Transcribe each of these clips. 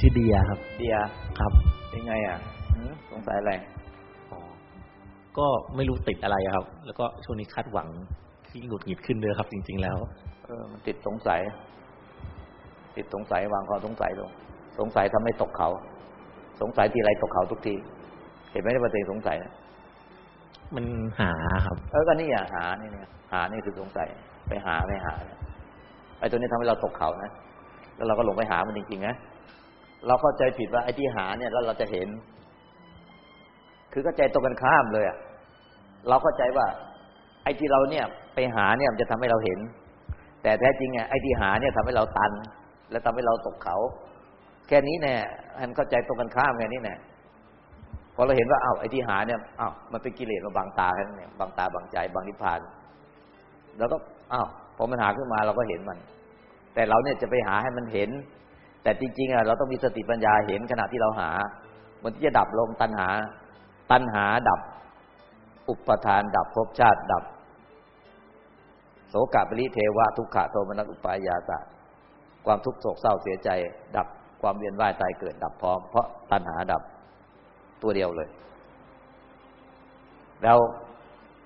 ชื่อเดียครับ เดียครับเป็นไงอะหือสงสัยอะไรอ๋อก็ไม่รู้ติดอะไรครับ แล้วก็ช่วงนี้คาดหวังที่หงุดหงิดขึ้นเลยครับ จริง ๆ แล้ว เออมันติดสงสัย ติดสงสัยวางความสงสัยลง สงสัยทำให้ตกเขา สงสัยทีไรตกเขาทุกที เห็นไหมว่าตัวเองสงสัยนะมันหาครับ เออก็นี่อะหานี่เนี่ยหานี่คือสงสัยไปหาไปหาเนี่ยไอ้ตัวนี้ทำให้เราตกเขานะ แล้วเราก็หลงไปหามันจริงๆนะ เราเข้าใจผิดว่าไอ้ที่หาเนี่ยแล้วเราจะเห็น คือเข้าใจตรงกันข้ามเลยอะเราเข้าใจว่า ไอ้ที่เราเนี่ย ไปหาเนี่ยมันจะทำให้เราเห็น แต่แท้จริงอะไอ้ที่หาเนี่ยทำให้เราตัน และทำให้เราตกเขา แค่นี้แน่ให้มันเข้าใจตรงกันข้ามแค่นี้แน่พอเราเห็นว่าอ้าวไอ้ที่หาเนี่ยอ้าวมันเป็นกิเลสมาบังตาแค่นั้นเนี่ยบังตาบังใจบังนิพพานแล้วก็อ้าวพอมันหาขึ้นมาเราก็เห็นมัน แต่เราเนี่ยจะไปหาให้มันเห็น แต่จริงๆอะเราต้องมีสติปัญญาเห็นขณะที่เราหามันที่จะดับลงตัณหา ตัณหาดับ อุปทาน ดับภพชาติดับ โสกะปริเทวะทุกขะโทมนัสอุปายาสะความทุกข์โศกเศร้าเสียใจ ดับความเวียนว่ายตายเกิดดับพร้อมเพราะตัณหาดับตัวเดียวเลย แล้ว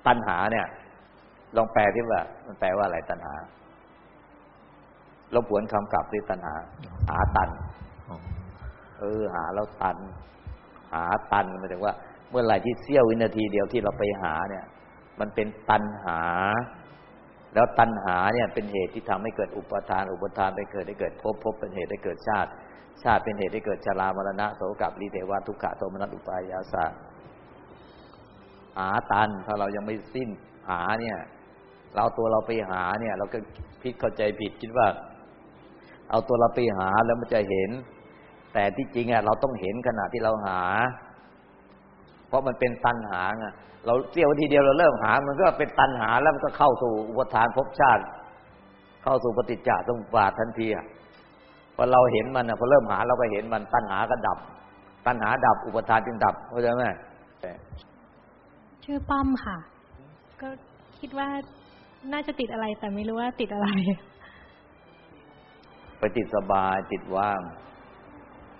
ตัณหาเนี่ย ลองแปลที่ว่า มันแปลว่าอะไรตัณหา เราผวนคำกลับที่ตัณหา หาตัน เออ หาแล้วตัน หาตันหมายถึงว่า เมื่อไหร่ที่เสี้ยววินาทีเดียวที่เราไปหาเนี่ย มันเป็นตันหา แล้วตันหาเนี่ยเป็นเหตุที่ทำให้เกิดอุปทาน อุปทานไปเกิดให้เกิดภพภพเป็นเหตุให้เกิดชาติ ชาติเป็นเหตุให้เกิดชรามรณะโสกับรีเทวะทุกขะโทมนัสอุปายาสะหาตันถ้าเรายังไม่สิ้นหาเนี่ย เราเอาตัวเราไปหาเนี่ย เราก็พิดเข้าใจผิดคิดว่า เอาตัวเราไปหาแล้วมันจะเห็น แต่ที่จริงอะเราต้องเห็นขณะที่เราหา เพราะมันเป็นตัณหาไงเราเสี้ยวทีเดียวเราเริ่มหา มันก็เป็นตัณหาแล้วมันก็เข้าสู่อุปทานภพชาติ เข้าสู่ปฏิจจสมุปบาททันทีอะพอเราเห็นมันอะพอเริ่มหาเราก็เห็นมันตัณหาก็ดับ ตัณหาดับอุปทานจึงดับเข้าใจไหมชื่อป้อมค่ะ ก็คิดว่าน่าจะติดอะไรแต่ไม่รู้ว่าติดอะไร ติดสบายติดว่าง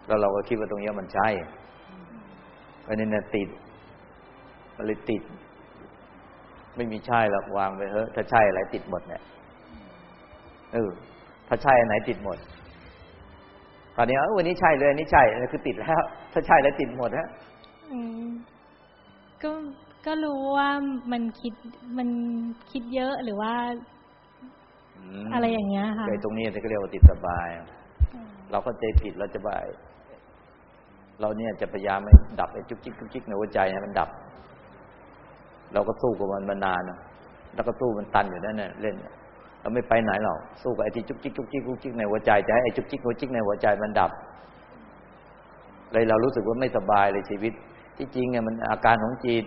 แล้วเราก็คิดว่าตรงนี้มันใช่อันนี้เนี่ยติดมันเลยติด ไม่มีใช่หรอกวางไปเถอะถ้าใช่อะไรติดหมดเนี่ยเออถ้าใช่อันไหนติดหมดตอนนี้เออวันนี้ใช่เลยอันนี้ใช่นี่คือติดแล้ว ถ้าใช่แล้วติดหมดฮะก็ก็รู้ว่ามันคิดมันคิดเยอะหรือว่า อะไรอย่างเงี้ยค่ะไอ้ตรงนี้ที่เขาเรียกว่าติดสบาย เราเข้าใจผิดเราจะไปเราเนี่ยจะพยายามให้ดับไอ้จุกจิกจุกจิกในหัวใจให้มันดับ เราก็สู้กับมันมานานนะแล้วก็สู้มันตันอยู่นั่นน่ะเล่นเราไม่ไปไหนหรอกสู้กับไอ้ที่จุกจิกจุกจิกจุกจิกในหัวใจจะให้ไอ้จุกจิกจุกจิกในหัวใจมันดับ เลยเรารู้สึกว่าไม่สบายเลยชีวิต ที่จริงเนี่ยมันอาการของจิต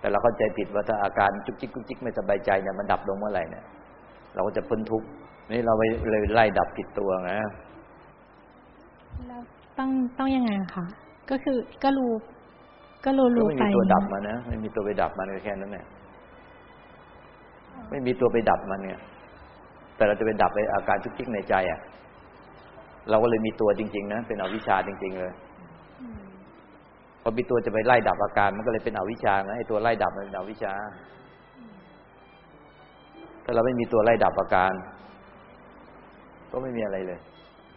แต่เราเข้าใจผิดว่าถ้าอาการจุกจิกจุกจิกไม่สบายใจเนี่ยมันดับลงเมื่อไหร่เนี่ย เราก็จะพ้นทุกข์นี่เราไปเลยไล่ดับผิดตัวไงแล้วต้องต้องยังไงอะคะก็คือก็รู้ก็รู้ก็รู้ไม่ไปมีตัวดับมันนะไม่มีตัวไปดับมันก็แค่นั้นแหละไม่มีตัวไปดับมันเนี่ย แต่เราจะไปดับไอ้อาการทุกข์ทิกในใจอะ เราก็เลยมีตัวจริง ๆ นะเป็นอวิชชาจริง ๆ เลยพอมีตัวจะไปไล่ดับอาการ มันก็เลยเป็นอวิชชานะไอ้ตัวไล่ดับมันเป็นอวิชชา ถ้าเราไม่มีตัวไล่ดับอาการ ก็ไม่มีอะไรเลย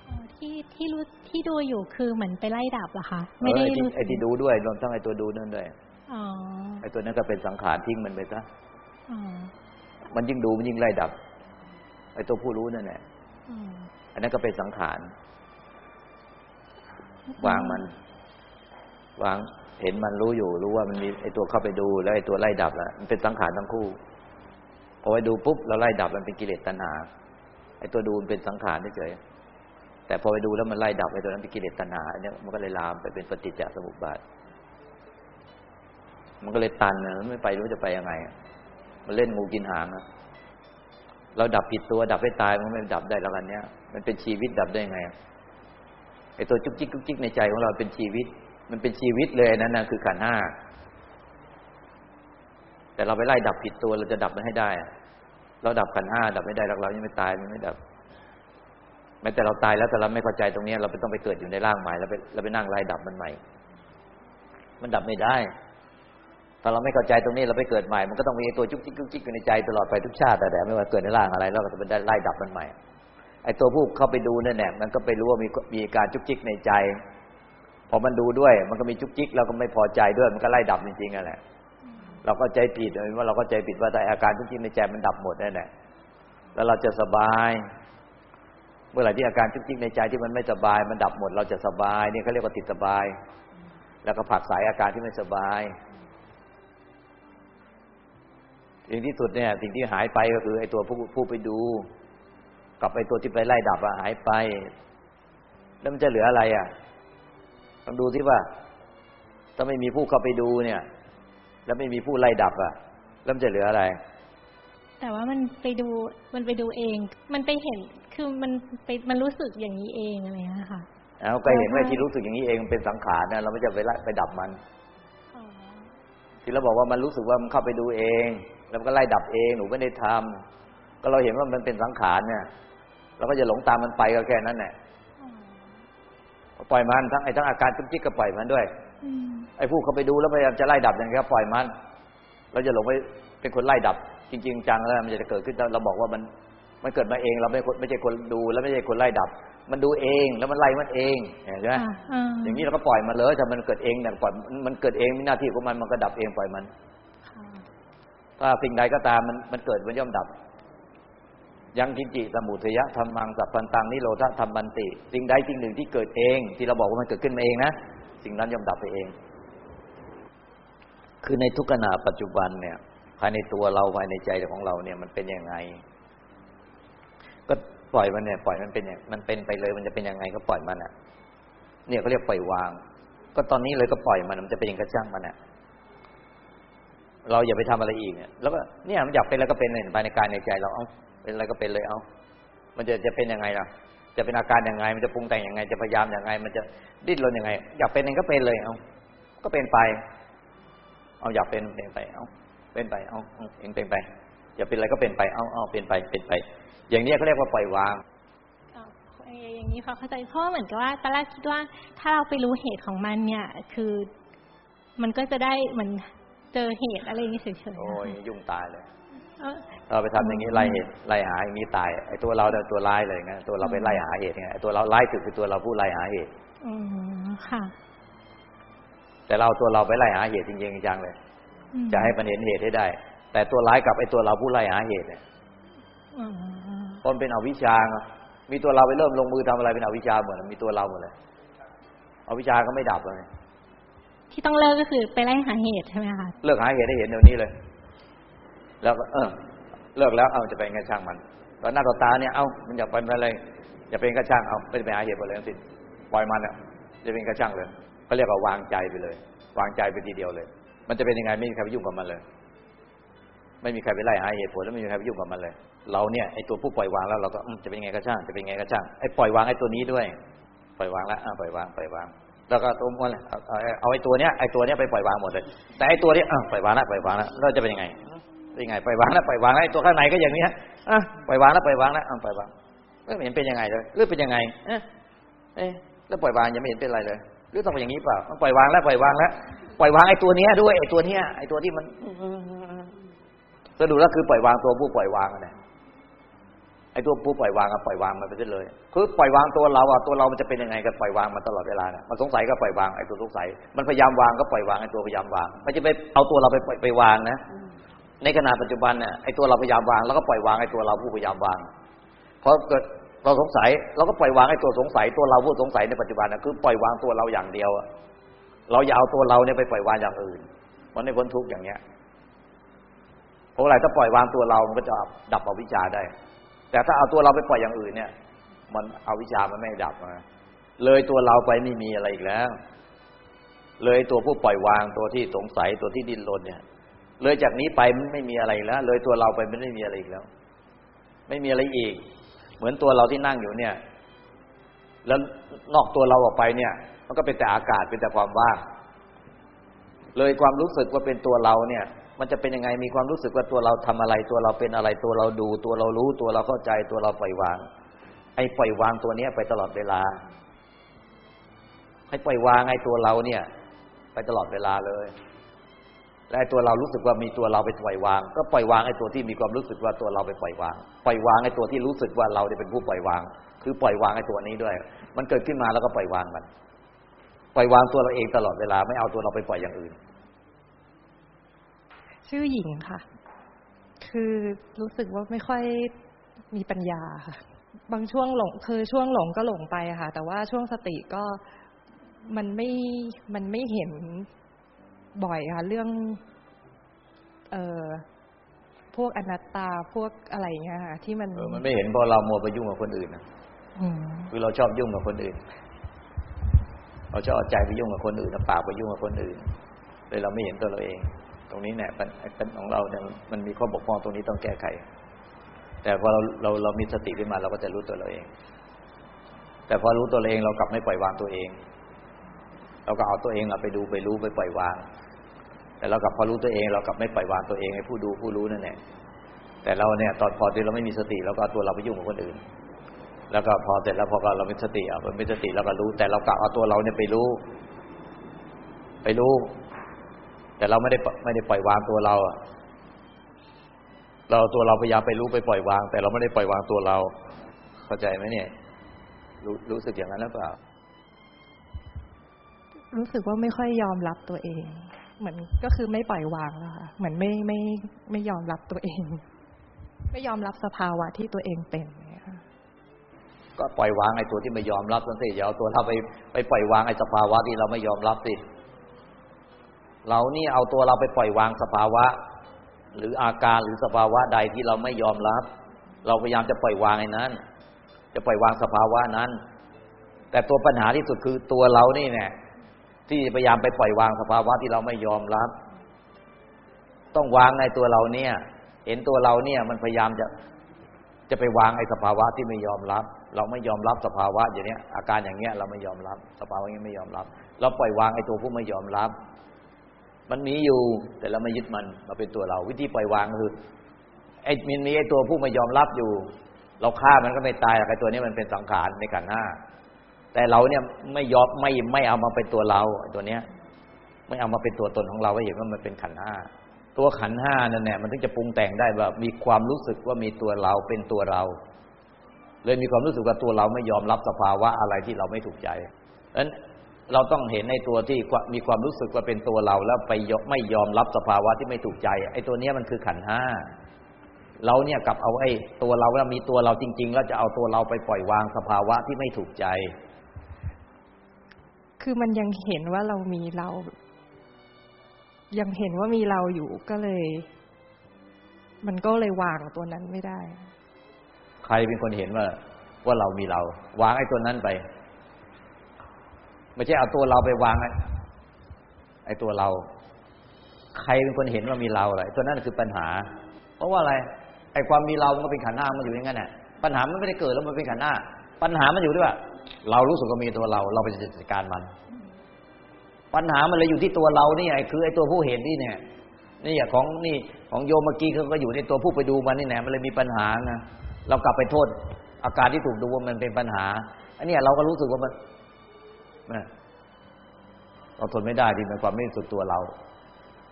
อ๋อที่ที่รู้ที่ดูอยู่คือเหมือนไปไล่ดับเหรอคะไม่ได้เออไอ้ที่รู้ไอ้ที่ดูด้วยรวมทั้งไอ้ตัวดูนั่นด้วยอ๋อไอ้ตัวนั้นก็เป็นสังขารทิ้งมันไปซะอ๋อมันยิ่งดูมันยิ่งไล่ดับไอ้ตัวผู้รู้นั่นแหละอืมอันนั้นก็เป็นสังขาร วางมัน วางเห็นมันรู้อยู่ รู้ว่ามันมีไอ้ตัวเข้าไปดู แล้วไอ้ตัวไล่ดับแล้วมันเป็นสังขารทั้งคู่ พอไปดูปุ๊บเราไล่ดับมันเป็นกิเลสตัณหาไอ้ตัวดูมันเป็นสังขารเฉยๆแต่พอไปดูแล้วมันไล่ดับไอ้ตัวนั้นเป็นกิเลสตัณหาอันเนี้ยมันก็เลยลามไปเป็นปฏิจจสมุปบาท มันก็เลยตันนะไม่ไปรู้จะไปยังไงมันเล่นงูกินหางอะเราดับผิดตัวดับให้ตายมันไม่ดับได้แล้วกันเนี้ยมันเป็นชีวิตดับได้ยังไงไอ้ตัวจุกจิกจุกจิกในใจของเราเป็นชีวิต มันเป็นชีวิตเลยนั่นนะคือขันห้า แต่เราไปไล่ดับผิดตัวเราจะดับมันให้ได้ เราดับขันห้าดับไม่ได้หรอกเรายังไม่ตายมันไม่ดับแม้แต่เราตายแล้วแต่เราไม่เข้าใจตรงนี้ เราไปต้องไปเกิดอยู่ในร่างใหม่แล้วไปเราไปนั่งไล่ดับมันใหม่ มันดับไม่ได้ถ้าเราไม่เข้าใจตรงนี้เราไปเกิดใหม่ มันก็ต้องมีตัวจุกจิกจุกจิกอยู่ในใจตลอดไปทุกชาติแต่ไม่ว่าเกิดในร่างอะไรเราก็จะไปได้ไล่ดับมันใหม่ ไอ้ตัวผู้เข้าไปดูนั่นแหละมันก็ไปรู้ว่ามีมีการจุกจิกในใจ พอมันดูด้วย มันก็มีจุกจิกเราก็ไม่พอใจด้วย มันก็ไล่ดับจริงๆนั่นแหละ เราก็ใจผิดว่าเราก็ใจผิดว่าแต่อาการจุกจิกในใจมันดับหมดแน่แหละแล้วเราจะสบาย เมื่อไหร่ที่อาการจุกจิกในใจที่มันไม่สบาย มันดับหมด เราจะสบายนี่เขาเรียกว่าติดสบาย แล้วก็ผักสายอาการที่ไม่สบายสิ่งที่สุดเนี่ย สิ่งที่หายไปก็คือไอ้ตัวผู้ผู้ไปดู กับไอ้ตัวที่ไปไล่ดับอะหายไป แล้วมันจะเหลืออะไรอะต้องดูที่ว่า ถ้าไม่มีผู้เข้าไปดูเนี่ย แล้วไม่มีผู้ไล่ดับอะแล้วมันจะเหลืออะไร แต่ว่ามันไปดูมันไปดูเอง มันไปเห็นคือมันไปมันรู้สึกอย่างนี้เองอะไรอย่างเงี้ยค่ะเอาก็เห็นว่าที่รู้สึกอย่างนี้เองมันเป็นสังขารนะเราไม่จะไปไล่ไปดับมันอ๋อที่เราบอกว่ามันรู้สึกว่ามันเข้าไปดูเอง แล้วมันก็ไล่ดับเองหนูไม่ได้ทำก็เราเห็นว่ามันเป็นสังขารเนี่ยเราก็จะหลงตามมันไปก็แค่นั้นแหละอ๋อปล่อยมันทั้งไอ้ทั้งอาการจุกจิกก็ปล่อยมันด้วยอืม ไอ้ผู้เขาไปดูแล้วพยายามจะไล่ดับอย่างนี้ก็ปล่อยมัน เราจะหลงไปเป็นคนไล่ดับ จริง ๆ จังแล้วมันจะเกิดขึ้นเราบอกว่ามันมันเกิดมาเอง เราไม่ไม่ใช่คนดู แล้วไม่ใช่คนไล่ดับ มันดูเองแล้วมันไล่มันเองเห็นไหมค่ะอ่าอย่างนี้เราก็ปล่อยมันเลยถ้ามันเกิดเองเนี่ยปล่อยมันเกิดเองมีหน้าที่ของมันมันก็ดับเองปล่อยมันค่ะถ้าสิ่งใดก็ตามมันมันเกิดมันย่อมดับ ยังกินจิสมุทยะธรรมังสัพพันตังนิโรธธรรมันติ สิ่งใดสิ่งหนึ่งที่เกิดเอง ที่เราบอกว่ามันเกิดขึ้นมาเองนะ สิ่งนั้นย่อมดับไปเอง คือในทุกขณะปัจจุบันเนี่ย ภายในตัวเราภายในใจของเราเนี่ยมันเป็นยังไง ก็ปล่อยมันเนี่ย ปล่อยมันเป็นอย่างมันเป็นไปเลย มันจะเป็นยังไงก็ปล่อยมันอะ เนี่ยเขาเรียกปล่อยวาง ก็ตอนนี้เลยก็ปล่อยมันมันจะเป็นยังกระช่างมันอะเราอย่าไปทำอะไรอีกเนี่ยแล้วก็เนี่ยมันอยากเป็นอะไรก็เป็นเห็นภายในกายในใจเราเอาเป็นอะไรก็เป็นเลยเอา มันจะจะเป็นยังไงล่ะ จะเป็นอาการยังไง มันจะปรุงแต่งยังไง จะพยายามยังไง มันจะดิ้นรนยังไง อยากเป็นเองก็เป็นเลยเอาก็เป็นไป เอาอยากเป็นเป็นไปเอาเป็นไปเอาเอาเองเป็นไปอย่าเป็นอะไรก็เป็นไปเอาเอาเป็นไปเป็นไป อย่างนี้เขาเรียกว่าปล่อยวางอ๋ออย่างนี้พอเข้าใจเพราะว่าเหมือนกับว่าตอนแรกคิดว่าถ้าเราไปรู้เหตุของมันเนี่ย คือมันก็จะได้เหมือนเจอเหตุอะไรอย่างนี้เฉยๆโอ้ยอะยุ่งตายเลย เอ้าเราไปทำอย่างนี้ไล่เหตุไล่หาอย่างนี้ตายไอ้ตัวเราเนี่ยตัวร้ายเลยไงตัวเราไปไล่หาเหตุไงไอ้ตัวเราร้ายสุดคือตัวเราผู้ไล่หาเหตุอืมค่ะ แต่เราตัวเราไปไล่หาเหตุจริงๆจังๆเลยอืมจะให้มันเห็นเหตุให้ได้ แต่ตัวร้ายกับไอ้ตัวเราผู้ไล่หาเหตุเนี่ยอ๋อตนเป็นอวิชชาไงมีตัวเราไปเริ่มลงมือทำอะไรเป็นอวิชชาหมดมีตัวเราหมดเลยอวิชชาก็ไม่ดับเลยที่ต้องเลิกก็คือไปไล่หาเหตุใช่ไหมคะเลิกหาเหตุให้เห็นเดี๋ยวนี้เลย แล้วก็เออเลิกแล้วเอาจะไปไงช่างมันตอนหน้าต่อตาเนี่ยเอามันอยากเป็นอะไรอย่าเป็นกระช่างเอาไม่ไปหาเหตุอะไรทั้งสิ้นปล่อยมันอะจะเป็นกระช่างเลยเขาเรียกว่าวางใจไปเลย วางใจไปทีเดียวเลย มันจะเป็นยังไงไม่มีใครไปยุ่งกับมันเลย ไม่มีใครไปไล่หาเหตุผลแล้วไม่มีใครไปยุ่งกับมันเลย เราเนี่ยไอ้ตัวผู้ปล่อยวางแล้วเราก็จะเป็นยังไงก็ช่างจะเป็นยังไงก็ช่างไอ้ปล่อยวางไอ้ตัวนี้ด้วย ปล่อยวางแล้วปล่อยวางปล่อยวาง แล้วก็ตัวมันเอาไอ้ตัวเนี้ยไอ้ตัวเนี้ยไปปล่อยวางหมดเลย แต่ไอ้ตัวเนี้ยปล่อยวางแล้วปล่อยวางแล้วแล้วจะเป็นยังไง เป็นยังไงปล่อยวางแล้วปล่อยวางแล้วไอ้ตัวข้างในก็อย่างนี้ฮะอะปล่อยวางแล้วปล่อยวางแล้วอ่าปล่อยวางไม่เห็นเป็นยังไงเลยหรือเป็นยังไงเอ๊ะเอ๊ะแล้วปล่อยวางยังไม่เห็นเป็นอะไรเลย หรือต้องเป็นอย่างนี้เปล่าปล่อยวางแล้วปล่อยวางแล้วปล่อยวางไอ้ตัวเนี้ยด้วยไอ้ตัวเนี้ยไอ้ตัวที่มันสรุปแล้วคือปล่อยวางตัวผู้ปล่อยวางนะไอ้ตัวผู้ปล่อยวางก็ปล่อยวางมันไปเรื่อยคือปล่อยวางตัวเราอะตัวเรามันจะเป็นยังไงก็ปล่อยวางมันตลอดเวลาเนี่ยมันสงสัยก็ปล่อยวางไอ้ตัวสงสัย มันพยายามวางก็ปล่อยวางไอ้ตัวพยายามวางไม่จะไปเอาตัวเราไปปล่อยไปวางนะ ในขณะปัจจุบันเนี่ยไอ้ตัวเราพยายามวางแล้วก็ปล่อยวางไอ้ตัวเราผู้พยายามวางเพราะเกิดเราสงสัยเราก็ปล่อยวางไอ้ตัวสงสัย ตัวเราผู้สงสัยในปัจจุบันนะคือปล่อยวางตัวเราอย่างเดียวเราอย่าเอาตัวเราเนี่ยไปปล่อยวางอย่างอื่นมันในพ้นทุกข์อย่างเนี้ยเพราะอะไรถ้าปล่อยวางตัวเรามันก็จะดับอวิชชาได้ แต่ถ้าเอาตัวเราไปปล่อยอย่างอื่นเนี่ย มันเอาวิชามันไม่ดับมาเลยตัวเราไปไม่มีอะไรอีกแล้ว เลยตัวผู้ปล่อยวางตัวที่สงสัยตัวที่ดิ้นรนเนี่ย เลยจากนี้ไปมันไม่มีอะไรแล้ว เลยตัวเราไปมันไม่มีอะไรอีกแล้ว ไม่มีอะไรอีก เหมือนตัวเราที่นั่งอยู่เนี่ย แล้วนอกตัวเราออกไปเนี่ย มันก็เป็นแต่อากาศเป็นแต่ความว่าง เลยความรู้สึกว่าเป็นตัวเราเนี่ย มันจะเป็นยังไงมีความรู้สึกว่าตัวเราทำอะไร ตัวเราเป็นอะไรตัวเราดู ตัวเรารู้ตัวเราเข้าใจตัวเราปล่อยวางไให้ปล่อยวางตัวเนี้ยไปตลอดเวลา ให้ปล่อยวางไอ้ตัวเราเนี่ย ไปตลอดเวลาเลย และตัวเรารู้สึกว่ามีตัวเราไปปล่อยวาง ก็ปล่อยวางไอ้ตัวที่มีความรู้สึกว่าตัวเราไปปล่อยวาง ปล่อยวางไอ้ตัวที่รู้สึกว่าเราเป็นผู้ปล่อยวาง คือปล่อยวางไอ้ตัวนี้ด้วย มันเกิดขึ้นมาแล้วก็ปล่อยวางมัน ปล่อยวางตัวเราเองตลอดเวลาไม่เอาตัวเราไปปล่อยอย่างอื่น ชื่อหญิงค่ะ คือรู้สึกว่าไม่ค่อยมีปัญญาค่ะ บางช่วงหลงคือช่วงหลงก็หลงไปค่ะ แต่ว่าช่วงสติก็มันไม่ มันไม่เห็น บ่อยค่ะ เรื่อง เอ่อพวกอนัตตาพวกอะไรอย่างเงี้ยค่ะที่มันเออมันไม่เห็นเพราะเรามัวไปยุ่งกับคนอื่นนะอืมคือเราชอบยุ่งกับคนอื่น เราชอบเอาใจไปยุ่งกับคนอื่นแล้วปากไปยุ่งกับคนอื่นเลยเราไม่เห็นตัวเราเอง ตรงนี้เนี่ยปัญปัญของเราเนี่ยมันมีข้อบกพร่องตรงนี้ต้องแก้ไข แต่พอเราเราเรามีสติขึ้นมาเราก็จะรู้ตัวเราเอง แต่พอรู้ตัวเราเองเรากลับไม่ปล่อยวางตัวเอง เราก็เอาตัวเองเราไปดูไปรู้ไปปล่อยวาง แต่เรากลับพอรู้ตัวเอง เรากลับไม่ปล่อยวางตัวเองให้ผู้ดูผู้รู้นั่นแหละแต่เราเนี่ยตอนพอที่เราไม่มีสติเราก็เอาตัวเราไปยุ่งกับคนอื่น แล้วก็พอเสร็จแล้วพอเราไม่สติอะมันไม่สติเราก็รู้ แต่เรากลับเอาตัวเราเนี่ยไปรู้ ไปรู้ แต่เราไม่ได้ไม่ได้ปล่อยวางตัวเราอะเราตัวเราพยายามไปรู้ไปปล่อยวาง แต่เราไม่ได้ปล่อยวางตัวเรา เข้าใจไหมเนี่ย รู้รู้สึกอย่างนั้นหรือเปล่า รู้สึกว่าไม่ค่อยยอมรับตัวเอง เหมือนก็คือไม่ปล่อยวางแล้วค่ะเหมือนไม่ไม่ไม่ยอมรับตัวเอง ไม่ยอมรับสภาวะที่ตัวเองเป็นเนี่ยค่ะก็ปล่อยวางไอ้ตัวที่ไม่ยอมรับนั่นสิอย่าเอาตัวเราไปไปปล่อยวางไอ้สภาวะที่เราไม่ยอมรับสิเรานี่เอาตัวเราไปปล่อยวางสภาวะ หรืออาการหรือสภาวะใดที่เราไม่ยอมรับ เราพยายามจะปล่อยวางไอ้นั้น จะปล่อยวางสภาวะนั้น แต่ตัวปัญหาที่สุดคือตัวเรานี่เนี่ย ที่พยายามไปปล่อยวางสภาวะที่เราไม่ยอมรับ ต้องวางในตัวเราเนี่ย เห็นตัวเราเนี่ยมันพยายามจะจะไปวางไอ้สภาวะที่ไม่ยอมรับ เราไม่ยอมรับสภาวะอย่างเนี้ย อาการอย่างเงี้ยเราไม่ยอมรับ สภาวะอย่างนี้ไม่ยอมรับ เราปล่อยวางไอ้ตัวผู้ไม่ยอมรับ มันมีอยู่ แต่เราไม่ยึดมันมาเป็นตัวเรา วิธีปล่อยวางคือไอ้มันมีไอ้ตัวผู้ไม่ยอมรับอยู่ เราฆ่ามันก็ไม่ตายหรอกไอ้ตัวนี้มันเป็นสังขารในขันห้า แต่เราเนี่ยไม่ยอมไม่ไม่เอามาเป็นตัวเราตัวเนี้ย ไม่เอามาเป็นตัวตนของเราให้เห็นว่ามันเป็นขันห้าตัวขันห้านั่นแหละมันถึงจะปรุงแต่งได้แบบมีความรู้สึกว่ามีตัวเราเป็นตัวเรา เลยมีความรู้สึกว่าตัวเราไม่ยอมรับสภาวะอะไรที่เราไม่ถูกใจดังนั้นเราต้องเห็นในตัวที่มีความรู้สึกว่าเป็นตัวเรา แล้วไปยไม่ยอมรับสภาวะที่ไม่ถูกใจไอ้ตัวเนี้ยมันคือขันห้าเราเนี่ยกลับเอาไอ้ตัวเราแล้วมีตัวเราจริง ๆ แล้วจะเอาตัวเราไปปล่อยวางสภาวะที่ไม่ถูกใจ คือมันยังเห็นว่าเรามีเรา ยังเห็นว่ามีเราอยู่ก็เลย มันก็เลยวางตัวนั้นไม่ได้ ใครเป็นคนเห็นว่า ว่าเรามีเรา วางไอ้ตัวนั้นไปไม่ใช่เอาตัวเราไปวางไอ้ไอ้ตัวเรา ใครเป็นคนเห็นว่ามีเราอะไรตัวนั้นคือปัญหา เพราะว่าอะไร ไอ้ความมีเรามันก็เป็นขันธ์หน้ามันอยู่อย่างนั้นแหละปัญหามันไม่ได้เกิดแล้วมันเป็นขันธ์หน้า ปัญหามันอยู่ที่ว่า เรารู้สึกว่ามีตัวเรา เราไปจัดการมัน ปัญหามันเลยอยู่ที่ตัวเรานี่ไอ้คือไอ้ตัวผู้เห็นนี่เนี่ยนี่อย่างของนี่ของโยมเมื่อกี้เขาก็อยู่ในตัวผู้ไปดูมันนี่แหละมันเลยมีปัญหาไงเรากลับไปโทษ อาการที่ถูกดูว่ามันเป็นปัญหาอันนี้เราก็รู้สึกว่ามันนะเราทนไม่ได้ที่มันความไม่รู้สึกตัวเรา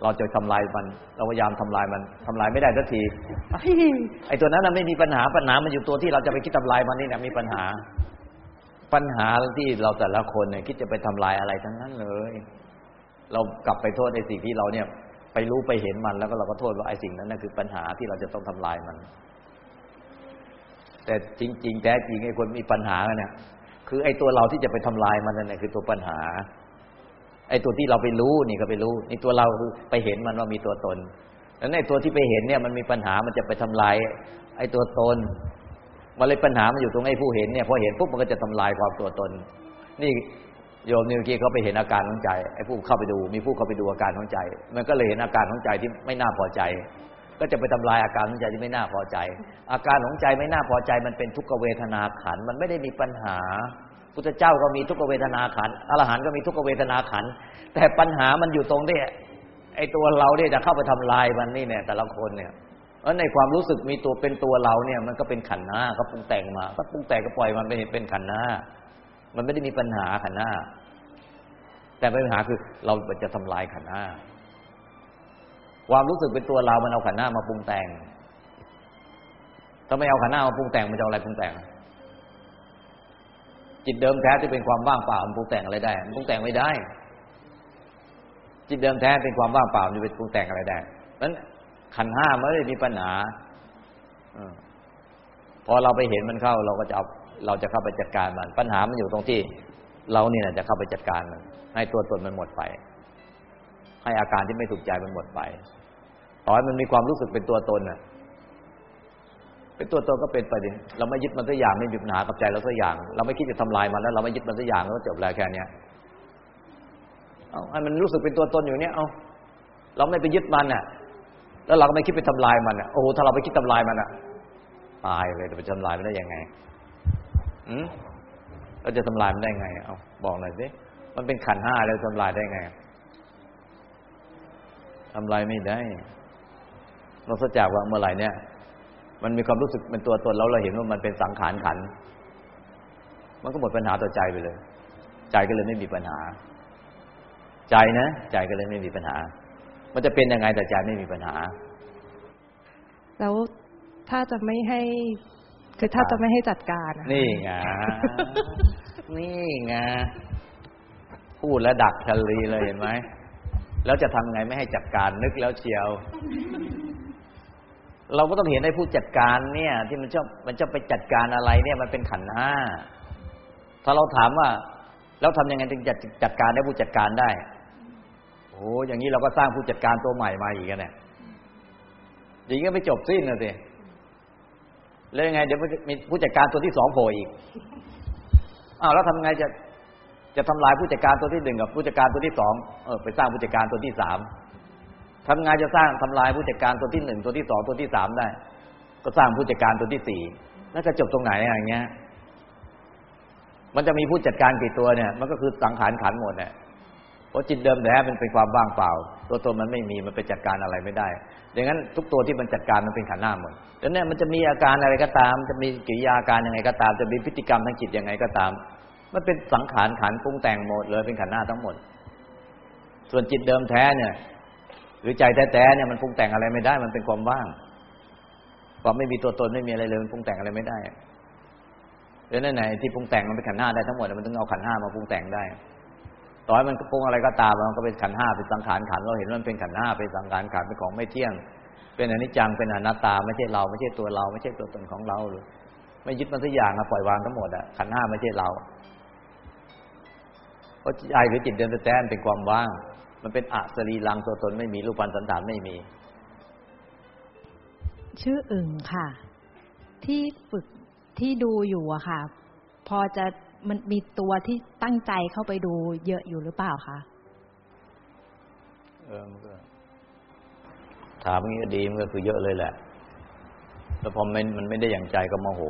เราจะทำลายมัน เราพยายามทำลายมันทำลายไม่ได้สักทีไอ้ตัวนั้นน่ะไม่มีปัญหาปัญหามันอยู่ตัวที่เราจะไปคิดทำลายมันนี่แหละมีปัญหา ปัญหาที่เราแต่ละคนเนี่ยคิดจะไปทำลายอะไรทั้งนั้นเลย เรากลับไปโทษในสิ่งที่เราเนี่ย ไปรู้ไปเห็นมันแล้วก็เราก็โทษว่าไอ้สิ่งนั้นน่ะคือปัญหาที่เราจะต้องทำลายมัน แต่จริง ๆ แท้จริงไอ้คนมีปัญหาเนี่ยคือไอ้ตัวเราที่จะไปทำลายมันนั่นแหละคือตัวปัญหา ไอ้ตัวที่เราไปรู้นี่ก็ไปรู้นี่ตัวเราคือไปเห็นมันว่ามีตัวตนแล้วไอ้ตัวที่ไปเห็นเนี่ยมันมีปัญหามันจะไปทำลาย ไอ้ตัวตน มันเลยปัญหามันอยู่ตรงไอ้ผู้เห็นเนี่ยพอเห็นปุ๊บมันก็จะทำลายความตัวตน นี่โยมนิวกี้เขาไปเห็นอาการของใจไอ้ผู้เข้าไปดู มีผู้เข้าไปดูอาการของใจ มันก็เลยเห็นอาการของใจที่ไม่น่าพอใจ ก็จะไปทำลายอาการของใจที่ไม่น่าพอใจ อาการของใจไม่น่าพอใจมันเป็นทุกขเวทนาขัน มันไม่ได้มีปัญหาพุทธเจ้าก็มีทุกขเวทนาขันอรหันต์ก็มีทุกขเวทนาขัน แต่ปัญหามันอยู่ตรงที่ไอ้ตัวเราเนี่ยจะเข้าไปทำลายมันนี่เนี่ยแต่ละคนเนี่ย ราะในความรู้สึกมีตัวเป็นตัวเราเนี่ยมันก็เป็นขันธ์หน้าก็ปรุงแต่งมา ก็ปรุงแต่งก็ปล่อยมันไปเป็นขันธ์หน้า มันไม่ได้มีปัญหาขันธ์หน้า แต่ปัญหาคือเราจะทำลายขันธ์หน้า ความรู้สึกเป็นตัวเรา มันเอาขันธ์หน้ามาปรุงแต่งถ้าไม่เอาขันธ์หน้ามาปรุงแต่งมันจะเอาอะไรปรุงแต่ง จิตเดิมแท้ที่เป็นความว่างเปล่ามันปรุงแต่งอะไรได้ มันปรุงแต่งไม่ได้ จิตเดิมแท้เป็นความว่างเปล่ามันจะเป็นปรุงแต่งอะไรได้นั้น ขันห้าไม่ได้มีปัญหาอพอเราไปเห็นมันเข้า เราก็จะเอาเราจะเข้าไปจัดการมัน ปัญหามันอยู่ตรงที่ เราเนี่ยจะเข้าไปจัดการมัน ให้ตัวตนมันหมดไป ให้อาการที่ไม่ถูกใจมันหมดไปต่อให้มันมีความรู้สึกเป็นตัวตนน่ะ เป็นตัวตนก็เป็นไปดิเราไม่ยึดมันสักอย่างไม่มีปัญหากับใจเราสักอย่าง เราไม่คิดจะทำลายมันแล้ว เราไม่ยึดมันสักอย่างแล้วจบแล้วแค่เนี้ยเอาให้มันรู้สึกเป็นตัวตนอยู่เนี้ยเอาเราไม่ไปยึดมันน่ะ แล้วเราก็ไม่คิดไปทำลายมันอะโอ้โหถ้าเราไปคิดทำลายมันอะตายเลยจะไปทำลายมันได้ยังไงอืมเราจะทำลายมันได้ไงเอาบอกหน่อยสิมันเป็นขันห้าแล้วทำลายได้ไงทำลายไม่ได้เราสัจจากว่าเมื่อไหร่เนี่ย มันมีความรู้สึกเป็นตัวตนแล้วเราเห็นว่ามันเป็นสังขารขัน มันก็หมดปัญหาต่อใจไปเลย ใจก็เลยไม่มีปัญหา ใจนะ ใจก็เลยไม่มีปัญหา มันจะเป็นยังไงแต่ใจไม่มีปัญหา แล้วถ้าจะไม่ให้ คือถ้าจะไม่ให้จัดการนี่ไงนี่ไงพูดแล้วดักชลีเลยเห็นไหมแล้วจะทำไงไม่ให้จัดการนึกแล้วเชียว เราก็ต้องเห็นในผู้จัดการเนี่ย ที่มันชอบมันจะไปจัดการอะไร เนี่ยมันเป็นขันห้าถ้าเราถามว่า แล้วทำยังไงถึงจะจัดการได้ผู้จัดการได้ โอ้อย่างนี้เราก็สร้างผู้จัดการตัวใหม่มาอีกเนี่ยอย่างนี้ก็ไม่จบสิ้นเลยสิแล้วยังไง เดี๋ยวมีผู้จัดการตัวที่สองโผล่อีกอ้าวแล้วทำไงจะจะทำลายผู้จัดการตัวที่หนึ่งกับผู้จัดการตัวที่สองเออไปสร้างผู้จัดการตัวที่สามทำไงจะสร้างทำลายผู้จัดการตัวที่หนึ่งตัวที่สองตัวที่สามได้ ก็สร้างผู้จัดการตัวที่สี่แล้วจะจบตรงไหนอย่างเงี้ย มันจะมีผู้จัดการกี่ตัวเนี่ย มันก็คือสังขารขันหมดเนี่ย เพราะจิตเดิมแท้มันเป็นความว่างเปล่า ตัวตนมันไม่มีมันไปจัดการอะไรไม่ได้ดังนั้นทุกตัวที่มันจัดการมันเป็นขันธ์หน้าหมดดังนั้นมันจะมีอาการอะไรก็ตาม จะมีกิริยาการยังไงก็ตาม จะมีพฤติกรรมทางจิตยังไงก็ตาม มันเป็นสังขารขันปรุงแต่งหมดเลยเป็นขันธ์หน้าทั้งหมด ส่วนจิตเดิมแท้เนี่ย หรือใจแท้ๆเนี่ยมันปรุงแต่งอะไรไม่ได้ มันเป็นความว่าง ความไม่มีตัวตนไม่มีอะไรเลยมันปรุงแต่งอะไรไม่ได้ดี๋ยวนั่นไหนที่ปรุงแต่งมันเป็นขันธ์หน้าได้ทั้งหมดมันต้องเอาขันธ์หน้ามาปรุงแต่งได้ ต่อให้มันปรุงอะไรก็ตามมันก็เป็นขันห้าเป็นสังขารขันเราเห็นมันเป็นขันห้าเป็นสังขารขันเป็นของไม่เที่ยง เป็นอนิจจังเป็นอนัตตา ไม่ใช่เราไม่ใช่ตัวเรา ไม่ใช่ตัวตนของเราหรือไม่ยึดมันสักอย่างนะปล่อยวางทั้งหมดอะขันห้าไม่ใช่เราเพราะใจหรือจิตเดินแท้เป็นความว่าง มันเป็นอะสรีลังตัวตนไม่มีรูปปันสันฐานไม่มี ชื่ออึ่งค่ะ ที่ฝึกที่ดูอยู่อะค่ะ พอจะ มันมีตัวที่ตั้งใจเข้าไปดูเยอะอยู่หรือเปล่าคะเออมันก็ถามงี้ก็ดีมันก็คือเยอะเลยแหละ แล้วพอมันมันไม่ได้อย่างใจก็โมโห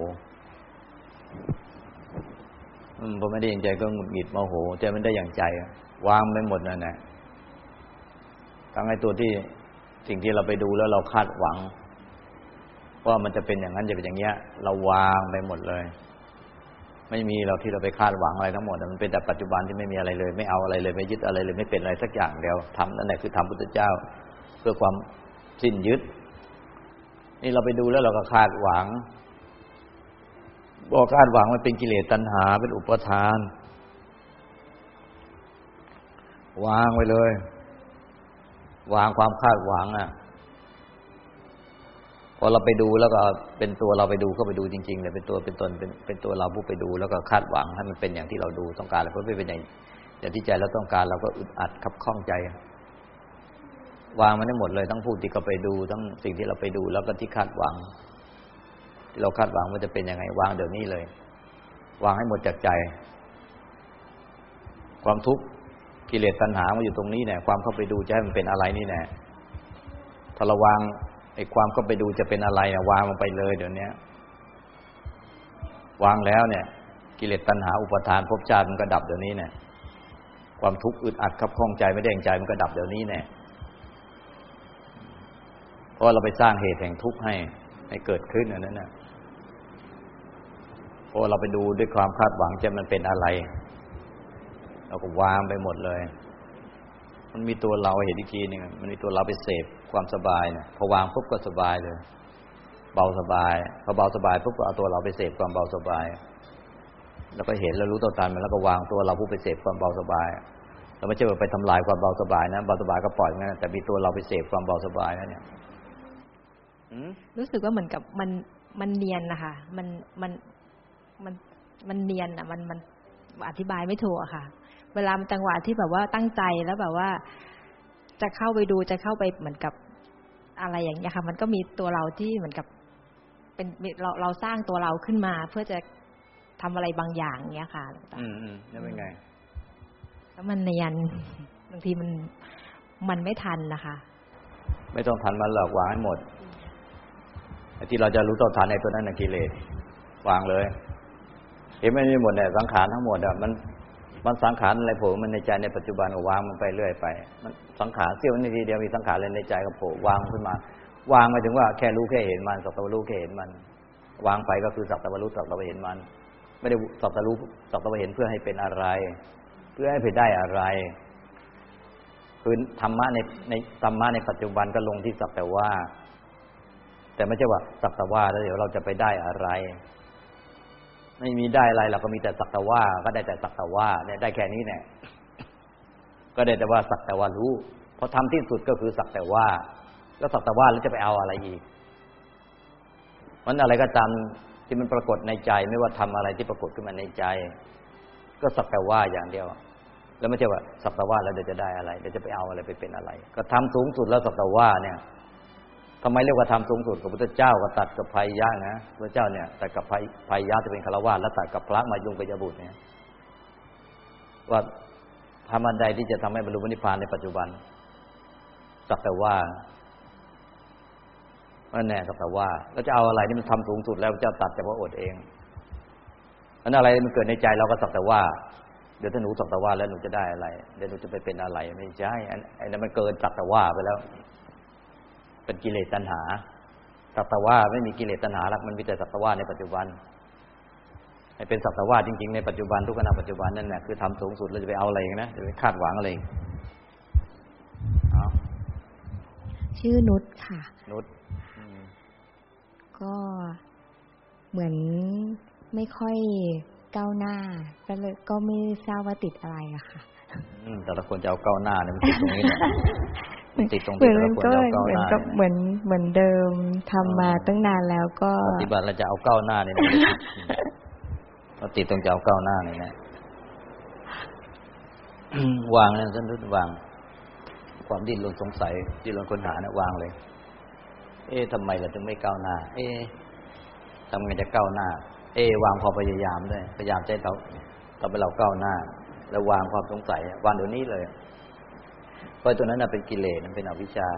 พอไม่ได้อย่างใจก็หงุดหงิดโมโหใจมันได้อย่างใจวางไปหมดนั่นแหละทั้งไอ้ตัวที่สิ่งที่เราไปดูแล้วเราคาดหวัง ว่ามันจะเป็นอย่างนั้นจะเป็นอย่างเงี้ย เราวางไปหมดเลย ไม่มีเราที่เราไปคาดหวังอะไรทั้งหมดมันเป็นแต่ปัจจุบันที่ไม่มีอะไรเลย ไม่เอาอะไรเลย ไม่ยึดอะไรเลย ไม่เป็นอะไรสักอย่างเดียวทำนั่นแหละคือทำพุทธเจ้า เพื่อความสิ้นยึด นี่เราไปดูแล้วเราก็คาดหวังบอกคาดหวังมันเป็นกิเลสตัณหาเป็นอุปทาน วางไว้เลย วางความคาดหวังอะ พอเราไปดูแล้วก็เป็นตัวเราไปดูเข้าไปดูจริงๆเลยเป็นตัวเป็นตนเป็นเป็นตัวเราผู้ไปดู แล้วก็คาดหวังให้มันเป็นอย่างที่เราดูต้องการแล้วก็ไม่เป็นอย่างอย่างที่ใจเราต้องการเราก็อึดอัดขับข้องใจ วางมันได้หมดเลยทั้งผู้ที่เขาไปดูทั้งสิ่งที่เราไปดู แล้วก็ที่คาดหวัง ที่เราคาดหวังว่าจะเป็นยังไง วางเดี๋ยวนี้เลย วางให้หมดจากใจ ความทุกข์กิเลสตัณหามาอยู่ตรงนี้เนี่ยความเข้าไปดูจะให้มันเป็นอะไรนี่แน่ถ้าราวาง ไอ้ความก็ไปดูจะเป็นอะไรนะวางมันไปเลยเดี๋ยวนี้วางแล้วเนี่ย กิเลสตัณหาอุปทานภพชาติมันก็ดับเดี๋ยวนี้เนี่ย ความทุกข์อึดอัดขับข้องใจไม่ได้งใจมันก็ดับเดี๋ยวนี้เนี่ยเพราะเราไปสร้างเหตุแห่งทุกข์ให้ให้เกิดขึ้นอันนั้นนะเพราะเราไปดูด้วยความคาดหวังจะมันเป็นอะไร เราก็วางไปหมดเลย มันมีตัวเราเห็นอีกทีหนึ่งมันมีตัวเราไปเสพ ความสบายเนี่ยพอวางปุ๊บก็สบายเลย เบาสบาย พอเบาสบายปุ๊บก็เอาตัวเราไปเสพความเบาสบาย แล้วก็เห็นแล้วรู้ตัวตานมันแล้วก็วางตัวเราผู้ไปเสพความเบาสบายเราไม่ใช่ว่าไปทำลายความเบาสบายนะเบาสบายก็ปล่อยงั้นแต่มีตัวเราไปเสพความเบาสบายนะเนี่ยรู้สึกว่าเหมือนกับมันมันเนียนนะคะมันมันมันมันเนียนอะ มันมันอธิบายไม่ถูกอะค่ะ เวลาจังหวะที่แบบว่าตั้งใจแล้วแบบว่า จะเข้าไปดูจะเข้าไปเหมือนกับอะไรอย่างเงี้ยค่ะ มันก็มีตัวเราที่เหมือนกับ เป็นเราเราสร้างตัวเราขึ้นมา เพื่อจะทำอะไรบางอย่างเงี้ยค่ะอืมอืมนี่เป็นไงแล้วมันเนียนบางทีมันมันไม่ทันนะคะ ไม่ต้องทันมันหรอกวางให้หมดไอ้ที่เราจะรู้ต่อทันในตัวนั้นนะกิเลสวางเลยเห็นไหมนี่หมดเนี่ยสังขารทั้งหมดอะมัน มันสังขารอะไรโผล่มันในใจในปัจจุบันก็วางมันไปเรื่อยไป มันสังขารเสี้ยวนาทีเดียวมีสังขารอะไรในใจก็โผล่วางขึ้นมา วางหมายถึงว่าแค่รู้แค่เห็นมันสักแตว่ารู้แค่เห็นมัน วางไปก็คือสักแตว่ารู้สักแตว่าเห็นมัน ไม่ได้สักแต่รู้สักต่ว่าเห็นเพื่อให้เป็นอะไร เพื่อให้ไปได้อะไรคือธรรมะในในธรรมะในปัจจุบันก็ลงที่สักแต่ว่า แต่ไม่ใช่ว่าสักแต่ว่าแล้วเดี๋ยวเราจะไปได้อะไร ไม่มีได้อะไรเราก็มีแต่สักแต่ว่า ก็ได้แต่สักแต่ว่าเนี่ยได้แค่นี้เนี่ยก็ได้แต่ว่าสักแต่ว่ารู้พราะทำที่สุดก็คือสักแต่ว่า แล้วสักแต่ว่าแล้วจะไปเอาอะไรอีกมันอะไรก็ตามที่มันปรากฏในใจ ไม่ว่าทำอะไรที่ปรากฏขึ้นมาในใจ ก็สักแต่ว่าอย่างเดียว แล้วไม่ใช่ว่าสักแต่ว่าแล้วเดี๋ยวจะได้อะไรเดี๋ยวจะไปเอาอะไรไปเป็นอะไร ก็ทำสูงสุดแล้วสักแต่ว่าเนี่ย ทำไมเรียกว่าทำสูงสุดกับพระเจ้าก็ตัดกับภัยยะนะพระเจ้าเนี่ยตัดกับภัยภัยยะจะเป็นคารวะแล้วตัดกับพระมายุงกยบุตรเนี่ยว่าทำอันใดที่จะทำให้บรรลุนิพพานในปัจจุบันสักแต่ว่านั่นแน่สักแต่ว่าแล้วจะเอาอะไรที่มันทำสูงสุดแล้วพระเจ้าตัดแต่ว่าอดเองอันอะไรมันเกิดในใจเราก็สักแต่ว่าเดี๋ยวถ้าหนูสักแต่ว่าแล้วหนูจะได้อะไรเดี๋ยวหนูจะไปเป็นอะไรไม่ใช่อันอันนั้นมันเกินสักแต่ว่าไปแล้ว เป็นกิเลสตัณหาสักแต่ว่าไม่มีกิเลสตัณหาแล้วมันมีแต่สักแต่ว่าในปัจจุบันให้เป็นสักแต่ว่าจริง ๆ ในปัจจุบันทุกขณะปัจจุบันนั่นแหละคือทำสูงสุดเราจะไปเอาอะไรนะจะไปคาดหวังอะไรเอาชื่อนุชค่ะ นุชก็เหมือนไม่ค่อยก้าวหน้าก็เลยก็ไม่ทราบว่าติดอะไรอะค่ะอืมแต่ละคนจะเอาก้าวหน้าเนี่ยมันติดตรงนี้เนี่ยมัน ติดตรงเหมืที่อนแต่มัละนคนก็จะเอาก้าวเหมืหอนน้ากับเหมือนเหมือนเดิมทำมาตั้งนานแล้วก็ปฏิบัติเราจะเอาก้าวหน้าเนี่ยมันเราติดตรงจะเอาก้าวหน้าเนี่ยนะวางนะท่านทุกวาง ความดิ้นรนสงสัยดิ้นรนค้นหาเนี่ยวางเลย เอ๊ะทำไมเราถึงไม่ก้าวหน้า เอ๊ะทำไงจะก้าวหน้า เอ๊ะวางความพยายามด้วยพยายามใจเราทำให้เราก้าวหน้า แล้ววางความสงสัย วางเดี๋ยวนี้เลย เพราะตัวนั้นเป็นกิเลสมันเป็นอวิชชา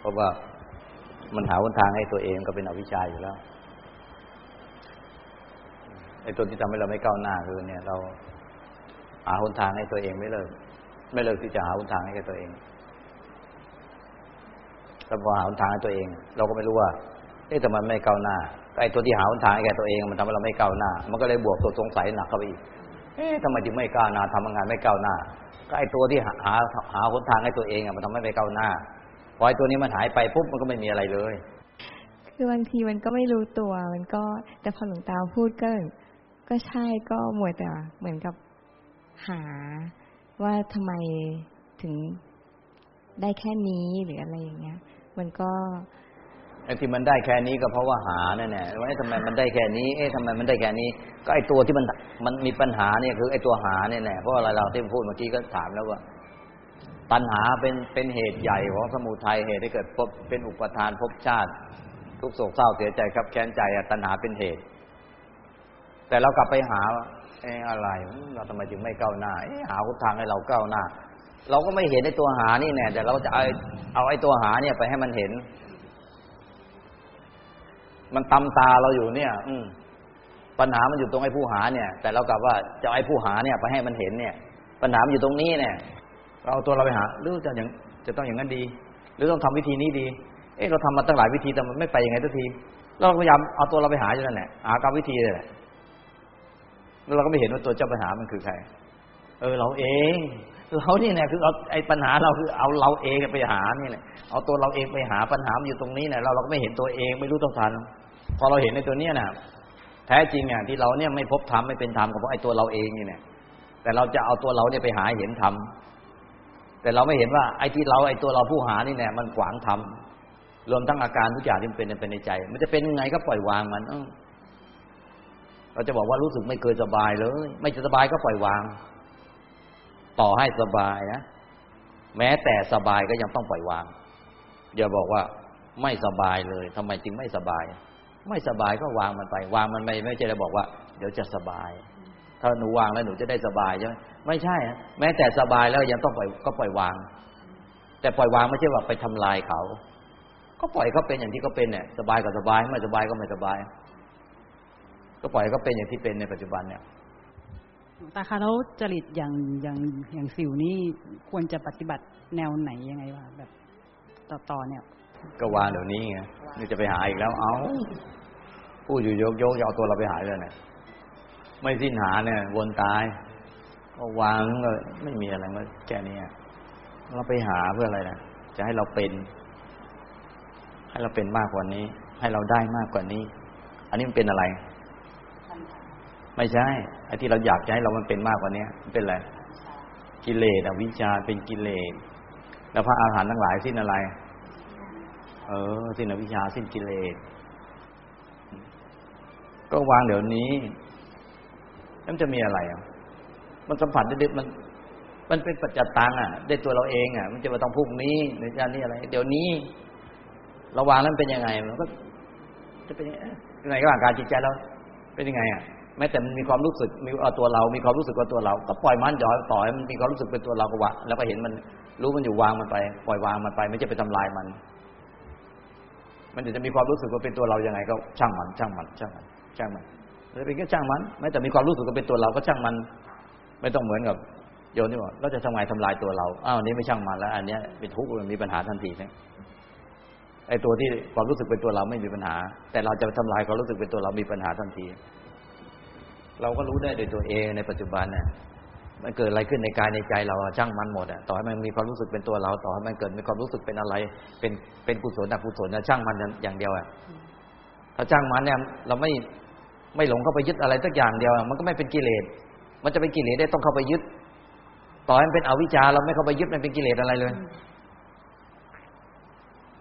เพราะว่ามันหาหนทางให้ตัวเองก็เป็นอวิชชาอยู่แล้วไอ้ตัวที่ทำให้เราไม่ก้าวหน้าคือเนี่ย เราหาหนทางให้ตัวเองไม่เลิก ไม่เลิกที่จะหาหนทางให้กับตัวเองแล้วพอหาหนทางให้ตัวเอง เราก็ไม่รู้ว่าเอ๊ะแต่มันไม่ก้าวหน้าไอ้ตัวที่หาหนทางให้แกตัวเอง มันทำให้เราไม่ก้าวหน้า มันก็เลยบวกตัวสงสัยหนักเข้าไปอีก เอ๊ะทำไมถึงไม่ก้าวหน้าทำงานไม่ก้าวหน้า ก็ไอ้ตัวที่หาหาหาหนทางให้ตัวเองอะมันทำให้ไม่ก้าวหน้าพอไอ้ตัวนี้มันหายไปปุ๊บมันก็ไม่มีอะไรเลย คือบางทีมันก็ไม่รู้ตัวมันก็แต่พอหลวงตาพูดก็ก็ใช่ก็มัวแต่เหมือนกับหาว่าทำไมถึงได้แค่นี้หรืออะไรอย่างเงี้ย มันก็ ไอ้ที่มันได้แค่นี้ก็เพราะว่าหาเนี่ยแหละว่าทำไมมันได้แค่นี้ เอ๊ะทำไมมันได้แค่นี้ ก็ไอ้ตัวที่มันมันมีปัญหาเนี่ยคือไอ้ตัวหาเนี่ยแหละเพราะอะไรเราที่พูดเมื่อกี้ก็ถามแล้วว่า ตัณหาเป็นเป็นเหตุใหญ่ของสมุทัยเหตุให้เกิดพบเป็นอุปทานภพชาติ ทุกโศกเศร้าเสียใจครับแค้นใจอะตัณหาเป็นเหตุ แต่เรากลับไปหาเอ๊ะอะไร เราทำไมถึงไม่ก้าวหน้าเอ๊ะหาหนทางให้เราก้าวหน้า เราก็ไม่เห็นในตัวหานี่แน่แต่เราจะเอาเอาไอ้ตัวหาเนี่ยไปให้มันเห็น มันตำตาเราอยู่เนี่ย อืมปัญหามันอยู่ตรงไอ้ผู้หาเนี่ย แต่เรากลับว่าจะเอาไอ้ผู้หาเนี่ย ไปให้มันเห็นเนี่ย ปัญหามันอยู่ตรงนี้เนี่ย เราเอาตัวเราไปหาหรือจะอย่างจะต้องอย่างนั้นดี หรือต้องทำวิธีนี้ดี เอ๊ะเราทำมาตั้งหลายวิธีแต่มันไม่ไปยังไงทุกทีเราพยายามเอาตัวเราไปหาอยู่นั่นแหละหากรรมวิธีเลยแหละแล้วเราก็ไม่เห็นว่าตัวเจ้าปัญหามันคือใคร เออเราเอง เรานี่แหละคือเอาไอ้ปัญหาเราคือเอาเราเองไปหานี่แหละเอาตัวเราเองไปหาปัญหามันอยู่ตรงนี้เนี่ยเราเราก็ไม่เห็นตัวเองไม่รู้ต้องทัน พอเราเห็นในตัวเนี้ยนะแท้จริงอะที่เราเนี่ยไม่พบธรรมไม่เป็นธรรมก็เพราะไอ้ตัวเราเองนี่เนี่ยแต่เราจะเอาตัวเราเนี่ยไปหาเห็นธรรมแต่เราไม่เห็นว่าไอ้ที่เราไอ้ตัวเราผู้หานี่เนี่ยมันขวางธรรมรวมทั้งอาการทุกอย่างที่มันเป็นเป็นในใจ มันจะเป็นยังไงก็ปล่อยวางมันเราจะบอกว่ารู้สึกไม่เคยสบายเลย ไม่จะสบายก็ปล่อยวาง ต่อให้สบายนะแม้แต่สบายก็ยังต้องปล่อยวางอย่าบอกว่าไม่สบายเลยทำไมจึงไม่สบาย ไม่สบายก็วางมันไป วางมันไปไม่ใช่จะบอกว่า เดี๋ยวจะสบาย ถ้าหนูวางแล้วหนูจะได้สบายใช่ไหมไม่ใช่แม้แต่สบายแล้วยังต้องปล่อยก็ปล่อยวาง แต่ปล่อยวางไม่ใช่ว่าไปทำลายเขา ก็ปล่อยเขาเป็นอย่างที่เขาเป็นเนี่ยสบายก็สบาย ไม่สบายก็ไม่สบาย ก็ปล่อยเขาเป็นอย่างที่เป็นในปัจจุบันเนี่ยตาคะแล้วจริตอย่างอย่างอย่างสิวนี่ควรจะปฏิบัติแนวไหนยังไงวะแบบต่อต่อเนี่ย ก็วางเดี๋ยวนี้ไงนี่จะไปหาอีกแล้ว เอาพูดอยู่โยกโยกจะเอาตัวเราไปหาเลยเนี่ยไม่สิ้นหาเนี่ย วนตายก็วางก็ไม่มีอะไรมาแค่นี้อะเราไปหาเพื่ออะไรนะจะให้เราเป็น ให้เราเป็นมากกว่านี้ ให้เราได้มากกว่านี้ อันนี้มันเป็นอะไร ไม่ใช่ไอ้ที่เราอยากจะให้เรามันเป็นมากกว่านี้มันเป็นอะไรกิเลสอวิชชาเป็นกิเลสแล้วพระอาหารทั้งหลายสิ้นอะไรเออ สิ้นอวิชชาสิ้นกิเลสก็วางเดี๋ยวนี้มันจะมีอะไรอะมันสัมผัสได้มัน มันเป็นปัจจตังอะ ได้ตัวเราเองอะ มันจะมาต้องพรุ่งนี้หรือจะนี่อะไร เดี๋ยวนี้เราวางแล้วเป็นยังไงมันก็ จะเป็นยังไงก็ร่างกายจิตใจเราเป็นยังไงอะแม้แต่มันมีความรู้สึกมีเอาตัวเรา มีความรู้สึกว่าตัวเรา ก็ปล่อยมันย่อยต่อยมันมีความรู้สึกเป็นตัวเราก็วางแล้วก็เห็นมันรู้มันอยู่วางมันไป ปล่อยวางมันไป ไม่ใช่ไปทำลายมัน มันจะมีความรู้สึกว่าเป็นตัวเรายังไงก็ช่างมัน ช่างมัน ช่างมัน ช่างมันจะเป็นแค่ช่างมันแม้แต่มีความรู้สึกว่าเป็นตัวเราก็ช่างมัน ไม่ต้องเหมือนกับโยนที่ว่าเราจะทำไงทำลายตัวเราอ้าวอันนี้ไม่ช่างมันแล้ว อันนี้เป็นทุกข์มันมีปัญหาทันทีนะไอ้ตัวที่ความรู้สึกเป็นตัวเราไม่มีปัญหา แต่เราจะทำลายความรู้สึกเป็นตัวเรามีปัญหาทันที เราก็รู้ได้โดยตัวเองในปัจจุบันเนี่ย มันเกิดอะไรขึ้นในกายในใจเราช่างมันหมดอะต่อให้มันมีความรู้สึกเป็นตัวเรา ต่อให้มันเกิดมีความรู้สึกเป็นอะไร เป็นเป็นกุศลอกุศลนะช่างมันอย่างเดียวอะถ้าช่างมันเนี่ยเราไม่ไม่หลงเข้าไปยึดอะไรสักอย่างเดียวมันก็ไม่เป็นกิเลสมันจะเป็นกิเลสได้ต้องเข้าไปยึด ต่อให้มันเป็นอวิชชาเราไม่เข้าไปยึดมันเป็นกิเลสอะไรเลย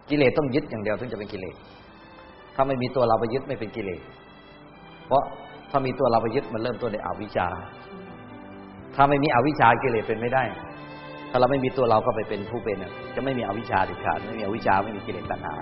กิเลสต้องยึดอย่างเดียวถึงจะเป็นกิเลสถ้าไม่มีตัวเราไปยึดไม่เป็นกิเลสเพราะถ้ามีตัวเราไปยึดมันเริ่มต้นในอวิชชา ถ้าไม่มีอวิชชากิเลสเป็นไม่ได้ ถ้าเราไม่มีตัวเราก็ไปเป็นผู้เป็นจะไม่มีอวิชชาเด็ดขาดไม่มีอวิชชาไม่มีกิเลสตัณหา